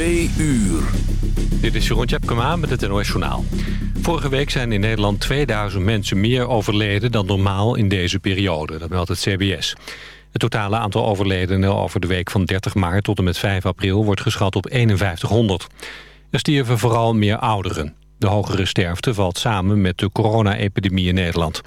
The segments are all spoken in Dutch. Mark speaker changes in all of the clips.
Speaker 1: Uur.
Speaker 2: Dit is Jeroen Tjepkema met het NOS Journaal. Vorige week zijn in Nederland 2000 mensen meer overleden dan normaal in deze periode. Dat meldt het CBS. Het totale aantal overledenen over de week van 30 maart tot en met 5 april wordt geschat op 5100. Er stierven vooral meer ouderen. De hogere sterfte valt samen met de corona-epidemie in Nederland.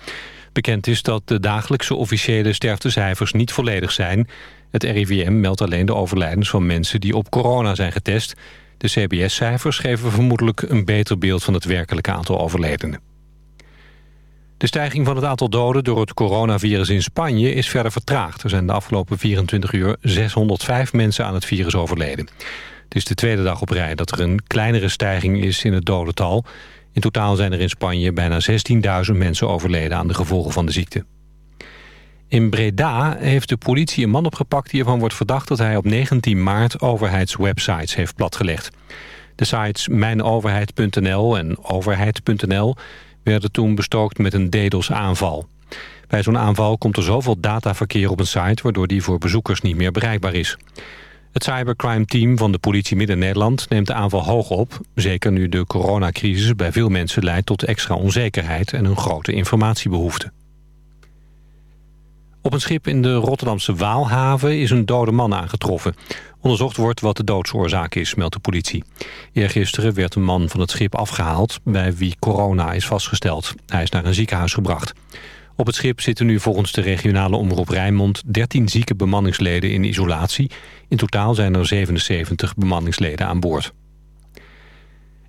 Speaker 2: Bekend is dat de dagelijkse officiële sterftecijfers niet volledig zijn. Het RIVM meldt alleen de overlijdens van mensen die op corona zijn getest. De CBS-cijfers geven vermoedelijk een beter beeld van het werkelijke aantal overledenen. De stijging van het aantal doden door het coronavirus in Spanje is verder vertraagd. Er zijn de afgelopen 24 uur 605 mensen aan het virus overleden. Het is de tweede dag op rij dat er een kleinere stijging is in het dodental. In totaal zijn er in Spanje bijna 16.000 mensen overleden aan de gevolgen van de ziekte. In Breda heeft de politie een man opgepakt die ervan wordt verdacht dat hij op 19 maart overheidswebsites heeft platgelegd. De sites mijnoverheid.nl en overheid.nl werden toen bestookt met een DDoS-aanval. Bij zo'n aanval komt er zoveel dataverkeer op een site... waardoor die voor bezoekers niet meer bereikbaar is. Het cybercrime-team van de politie Midden-Nederland neemt de aanval hoog op. Zeker nu de coronacrisis bij veel mensen leidt tot extra onzekerheid... en een grote informatiebehoefte. Op een schip in de Rotterdamse Waalhaven is een dode man aangetroffen. Onderzocht wordt wat de doodsoorzaak is, meldt de politie. Eergisteren werd een man van het schip afgehaald... bij wie corona is vastgesteld. Hij is naar een ziekenhuis gebracht. Op het schip zitten nu volgens de regionale omroep Rijnmond... 13 zieke bemanningsleden in isolatie. In totaal zijn er 77 bemanningsleden aan boord.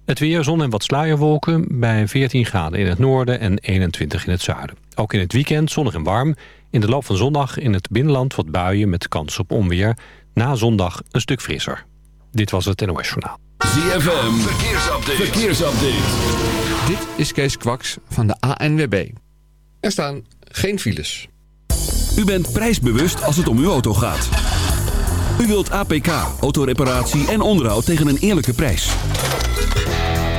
Speaker 2: Het weer, zon en wat sluierwolken bij 14 graden in het noorden en 21 in het zuiden. Ook in het weekend zonnig en warm. In de loop van zondag in het binnenland wat buien met kans op onweer. Na zondag een stuk frisser. Dit was het NOS Journaal.
Speaker 1: ZFM, verkeersupdate. verkeersupdate.
Speaker 3: Dit is Kees Kwaks van de ANWB. Er staan geen files.
Speaker 1: U bent prijsbewust als het om uw auto gaat. U wilt APK, autoreparatie en onderhoud tegen een eerlijke prijs.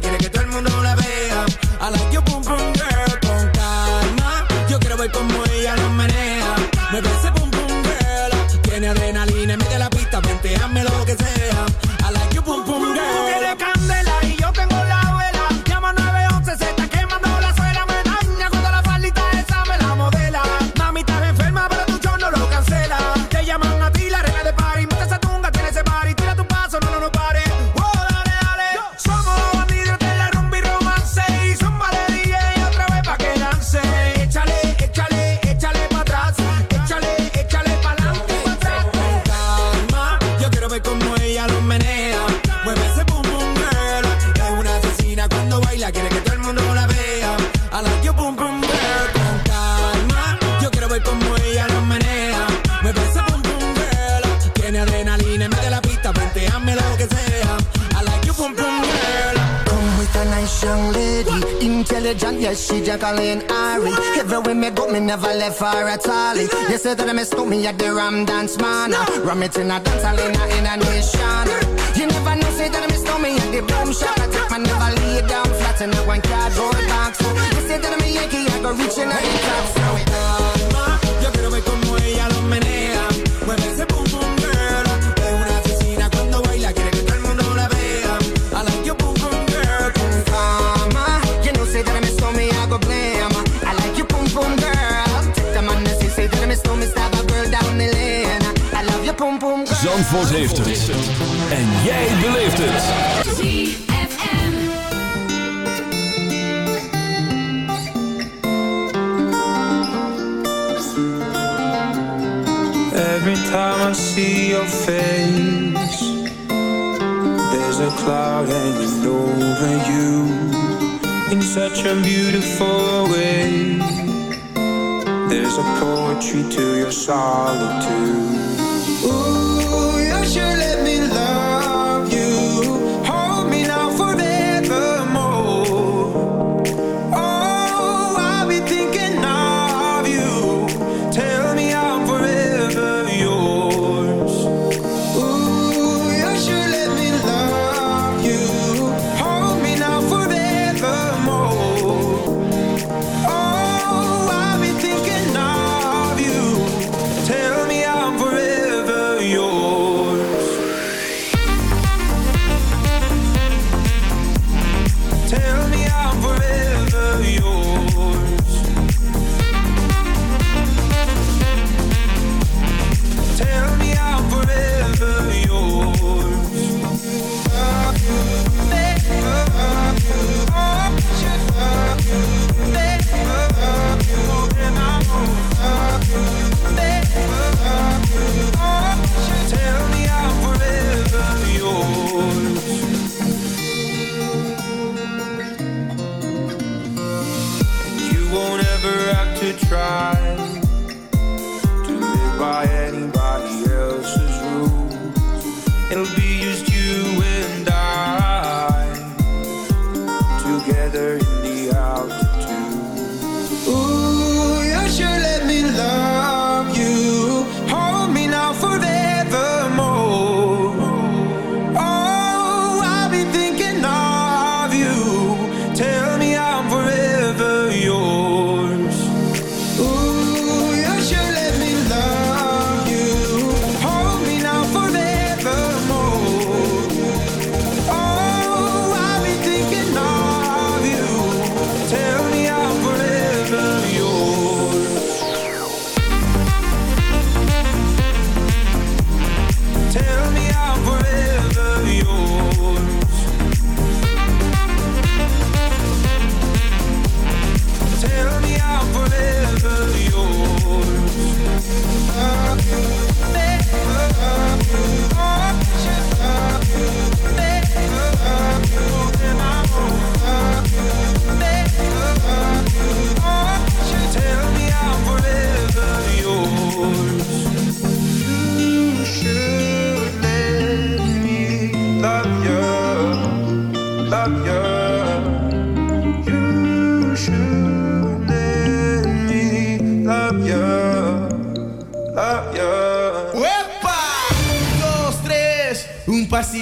Speaker 4: quiere que todo el mundo la vea. I like your boom boom for a
Speaker 5: tally. You said that I mistook me at the Ram Dance Man. No. Ram it in a dance I in a, in animation nation. You never know, say that I mistook me at the Boom Shop. I take my never lay down flat in a one cardboard box. You said that I'm a Yankee, I go reaching out top. So. Uh,
Speaker 1: Zandvoort heeft het. En jij beleeft het. ZFM.
Speaker 6: Every time I see your face There's a cloud hanging over you In such a beautiful way There's a poetry to your solitude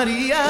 Speaker 7: María.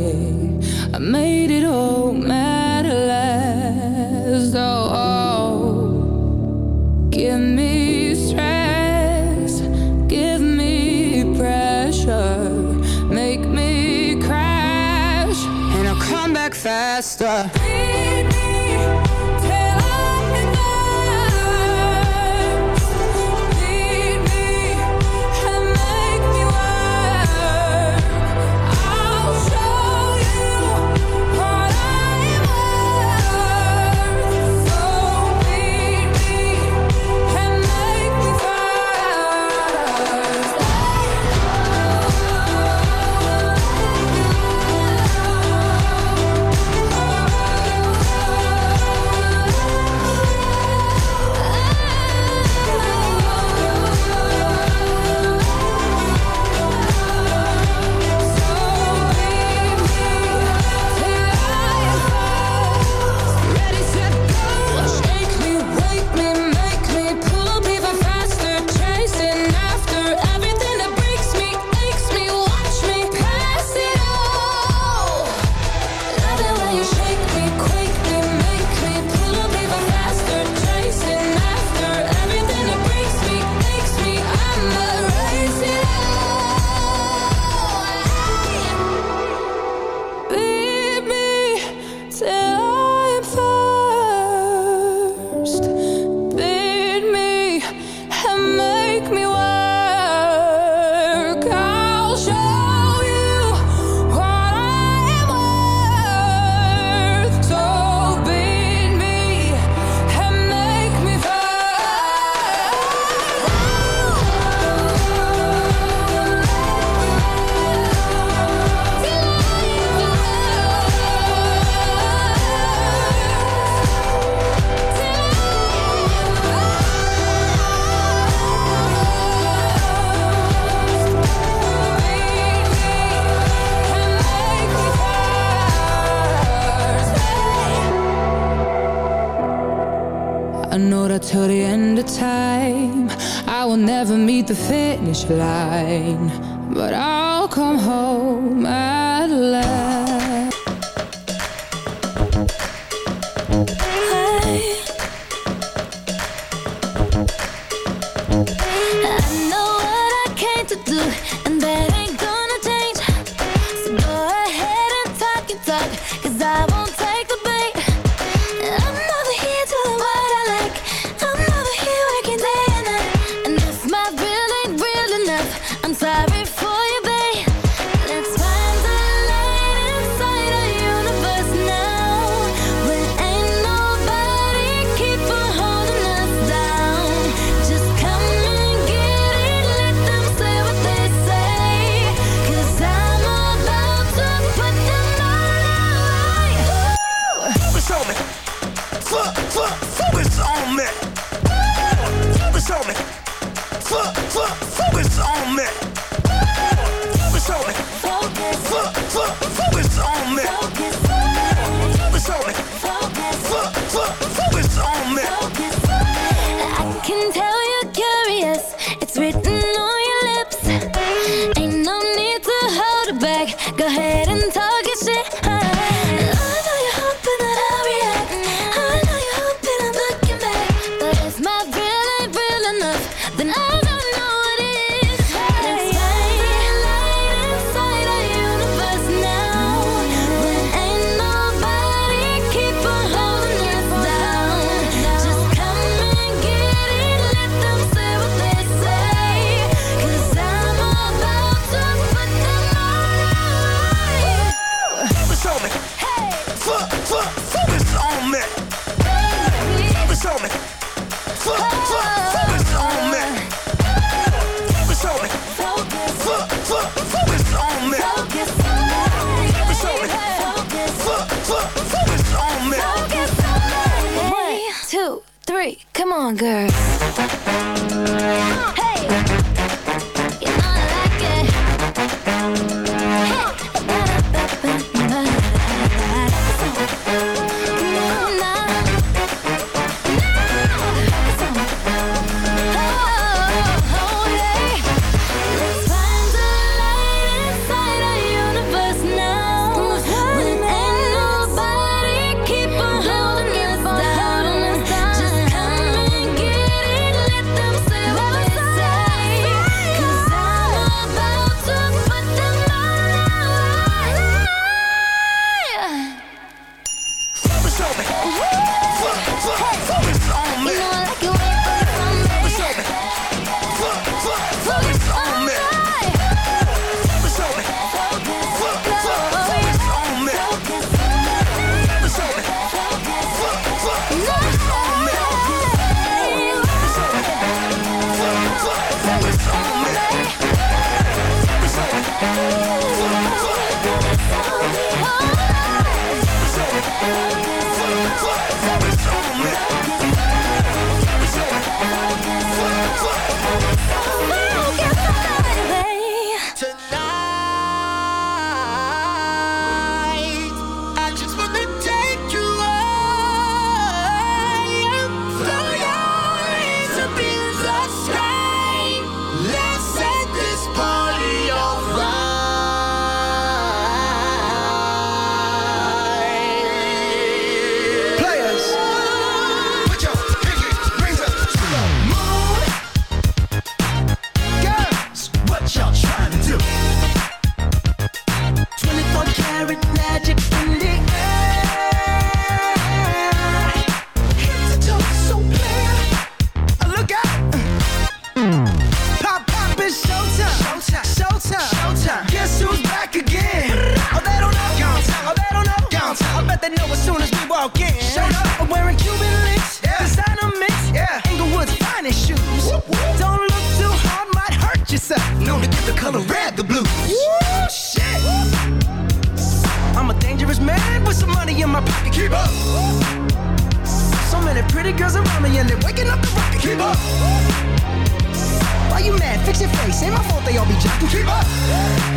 Speaker 8: your
Speaker 9: face. Ain't my fault they all be jocking. Keep up.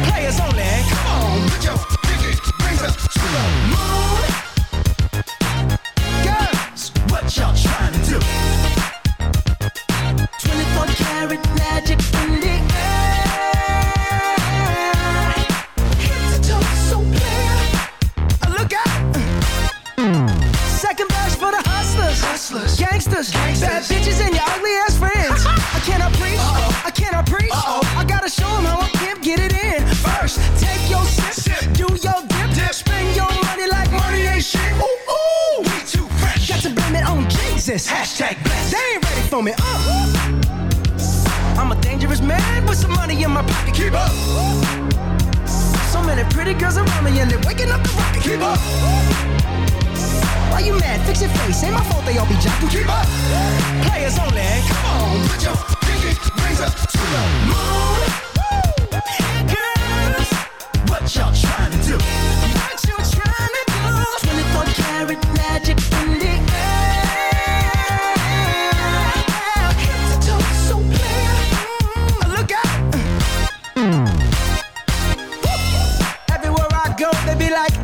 Speaker 9: Players only. Come on, put your be like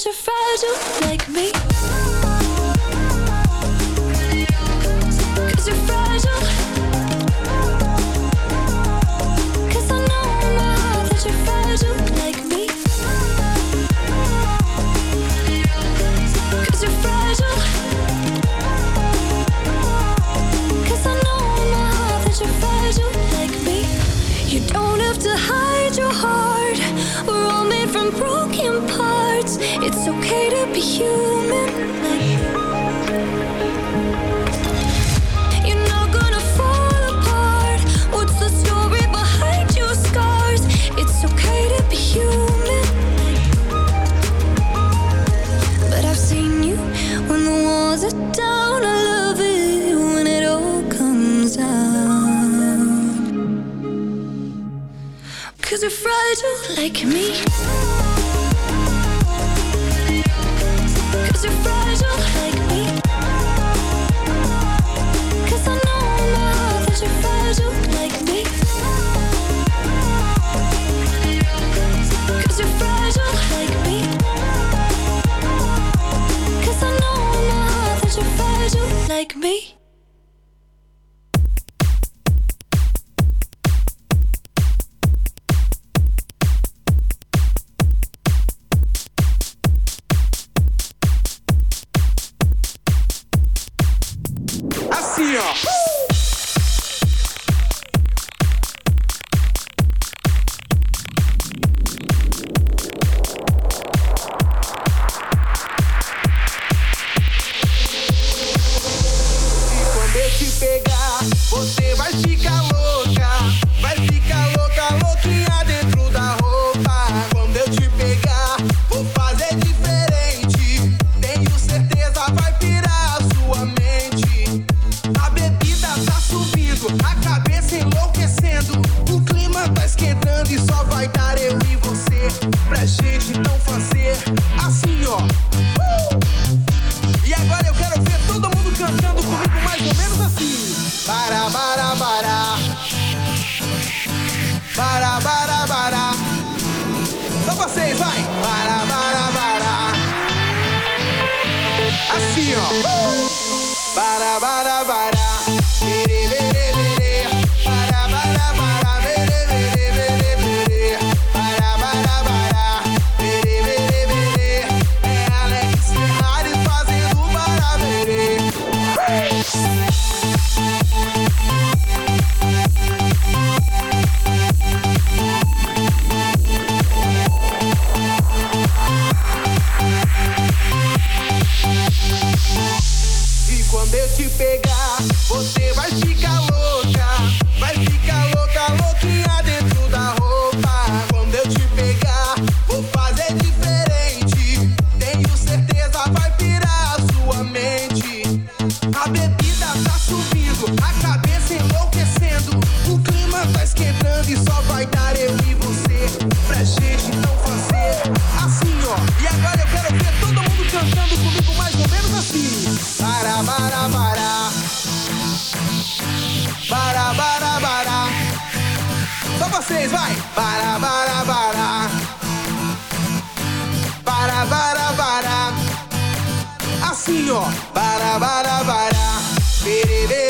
Speaker 10: is a fragile like me. like me?
Speaker 7: vacío. Para, para, para. Bere.